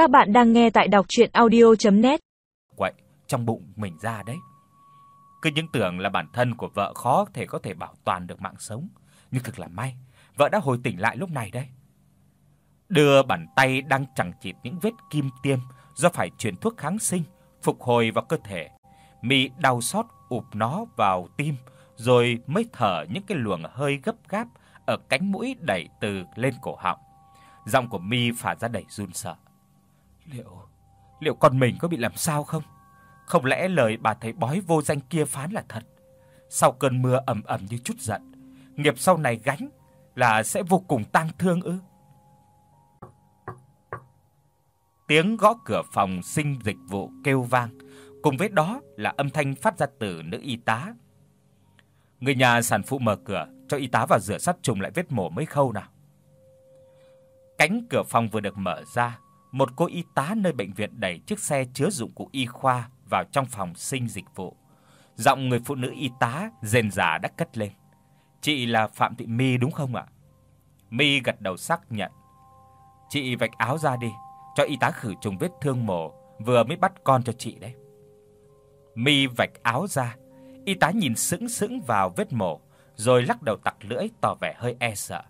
Các bạn đang nghe tại đọc audio net Quậy trong bụng mình ra đấy. Cứ những tưởng là bản thân của vợ khó thể có thể bảo toàn được mạng sống, nhưng thực là may, vợ đã hồi tỉnh lại lúc này đấy. Đưa bàn tay đang chằng chịt những vết kim tiêm do phải truyền thuốc kháng sinh phục hồi vào cơ thể. Mi đau xót ụp nó vào tim rồi mới thở những cái luồng hơi gấp gáp ở cánh mũi đẩy từ lên cổ họng. Giọng của Mi phả ra đầy run sợ. Liệu liệu con mình có bị làm sao không? Không lẽ lời bà thầy bói vô danh kia phán là thật? Sau cơn mưa ầm ầm như chút giận, nghiệp sau này gánh là sẽ vô cùng tang thương ư? Tiếng gõ cửa phòng sinh dịch vụ kêu vang, cùng với đó là âm thanh phát ra từ nữ y tá. Người nhà sản phụ mở cửa cho y tá vào rửa sát trùng lại vết mổ mới khâu nào. Cánh cửa phòng vừa được mở ra, một cô y tá nơi bệnh viện đẩy chiếc xe chứa dụng cụ y khoa vào trong phòng sinh dịch vụ. Giọng người phụ nữ y tá rền rả đã cất lên. "Chị là Phạm Thị My đúng không ạ?" My gật đầu xác nhận. "Chị vạch áo ra đi, cho y tá khử trùng vết thương mổ vừa mới bắt con cho chị đấy." My vạch áo ra, y tá nhìn sững sững vào vết mổ, rồi lắc đầu tặc lưỡi tỏ vẻ hơi e sợ.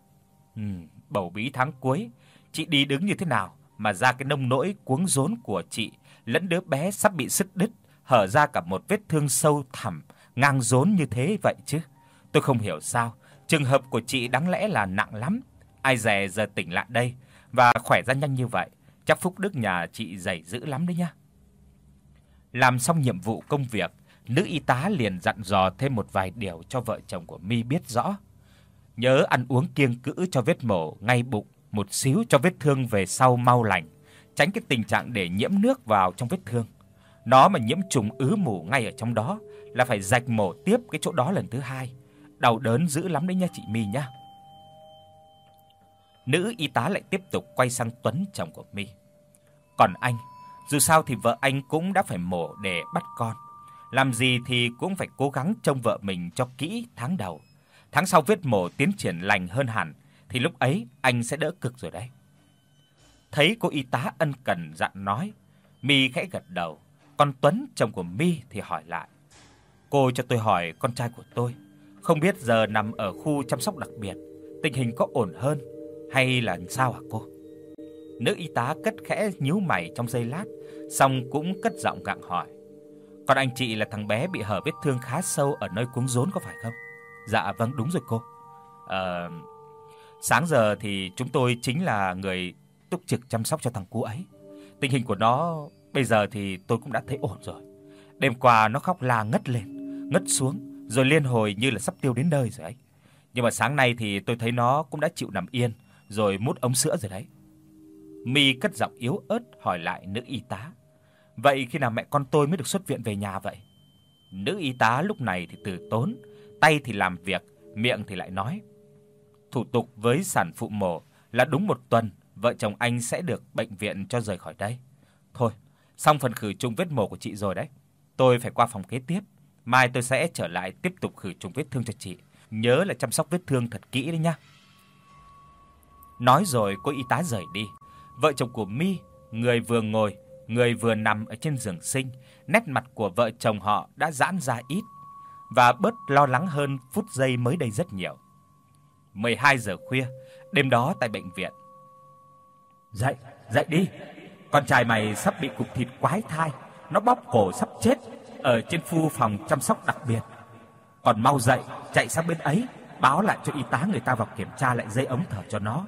"Ừm, bầu bí tháng cuối, chị đi đứng như thế nào mà ra cái nông nỗi cuống rốn của chị lẫn đứa bé sắp bị sứt đứt, hở ra cả một vết thương sâu thẳm ngang rốn như thế vậy chứ. Tôi không hiểu sao, trường hợp của chị đáng lẽ là nặng lắm, ai dè giờ tỉnh lại đây và khỏe ra nhanh như vậy, chắc phúc đức nhà chị dày dữ lắm đấy nhá. Làm xong nhiệm vụ công việc, nữ y tá liền dặn dò thêm một vài điều cho vợ chồng của Mi biết rõ. Nhớ ăn uống kiêng cữ cho vết mổ ngay bụng một xíu cho vết thương về sau mau lành, tránh cái tình trạng để nhiễm nước vào trong vết thương. Nó mà nhiễm trùng ứ mủ ngay ở trong đó là phải rạch mổ tiếp cái chỗ đó lần thứ hai. Đau đớn dữ lắm đấy nha chị My nhá. Nữ y tá lại tiếp tục quay sang Tuấn chồng của My. Còn anh, dù sao thì vợ anh cũng đã phải mổ để bắt con. Làm gì thì cũng phải cố gắng trông vợ mình cho kỹ tháng đầu. Tháng sau vết mổ tiến triển lành hơn hẳn thì lúc ấy anh sẽ đỡ cực rồi đấy. Thấy cô y tá ân cần dặn nói, Mi khẽ gật đầu, còn Tuấn chồng của Mi thì hỏi lại: "Cô cho tôi hỏi con trai của tôi, không biết giờ nằm ở khu chăm sóc đặc biệt, tình hình có ổn hơn hay là sao hả cô?" Nữ y tá cất khẽ nhíu mày trong giây lát, xong cũng cất giọng gặng hỏi: còn anh chị là thằng bé bị hở vết thương khá sâu ở nơi cuống rốn có phải không?" "Dạ vâng, đúng rồi cô." "Ờ, Sáng giờ thì chúng tôi chính là người túc trực chăm sóc cho thằng cu ấy. Tình hình của nó bây giờ thì tôi cũng đã thấy ổn rồi. Đêm qua nó khóc la ngất lên, ngất xuống rồi liên hồi như là sắp tiêu đến nơi rồi ấy. Nhưng mà sáng nay thì tôi thấy nó cũng đã chịu nằm yên rồi mút ống sữa rồi đấy. Mi cất giọng yếu ớt hỏi lại nữ y tá. Vậy khi nào mẹ con tôi mới được xuất viện về nhà vậy? Nữ y tá lúc này thì từ tốn, tay thì làm việc, miệng thì lại nói: thủ tục với sản phụ mổ là đúng một tuần, vợ chồng anh sẽ được bệnh viện cho rời khỏi đây. Thôi, xong phần khử trùng vết mổ của chị rồi đấy. Tôi phải qua phòng kế tiếp, mai tôi sẽ trở lại tiếp tục khử trùng vết thương cho chị. Nhớ là chăm sóc vết thương thật kỹ đấy nhá. Nói rồi cô y tá rời đi. Vợ chồng của Mi, người vừa ngồi, người vừa nằm ở trên giường sinh, nét mặt của vợ chồng họ đã giãn ra ít và bớt lo lắng hơn phút giây mới đây rất nhiều. 12 giờ khuya, đêm đó tại bệnh viện. Dậy, dậy đi. Con trai mày sắp bị cục thịt quái thai, nó bóp cổ sắp chết ở trên phu phòng chăm sóc đặc biệt. Còn mau dậy, chạy sang bên ấy, báo lại cho y tá người ta vào kiểm tra lại dây ống thở cho nó.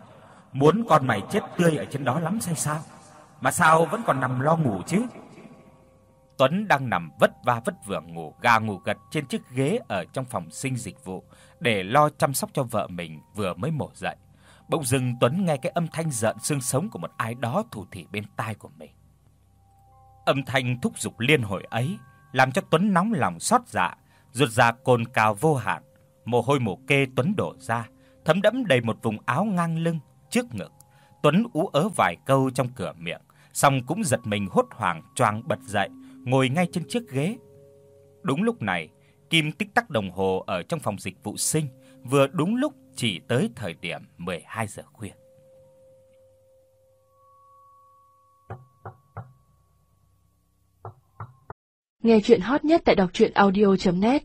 Muốn con mày chết tươi ở trên đó lắm hay sao? Mà sao vẫn còn nằm lo ngủ chứ? Tuấn đang nằm vất vả vất vưởng ngủ ga ngủ gật trên chiếc ghế ở trong phòng sinh dịch vụ để lo chăm sóc cho vợ mình vừa mới mổ dậy. Bỗng dưng Tuấn nghe cái âm thanh giận xương sống của một ai đó thủ thỉ bên tai của mình. Âm thanh thúc giục liên hồi ấy làm cho Tuấn nóng lòng xót dạ, ruột ra cồn cào vô hạn, mồ hôi mồ kê Tuấn đổ ra, thấm đẫm đầy một vùng áo ngang lưng, trước ngực. Tuấn ú ớ vài câu trong cửa miệng, xong cũng giật mình hốt hoảng choàng bật dậy, ngồi ngay trên chiếc ghế. Đúng lúc này, kim tích tắc đồng hồ ở trong phòng dịch vụ sinh vừa đúng lúc chỉ tới thời điểm 12 giờ khuya. Nghe truyện hot nhất tại doctruyenaudio.net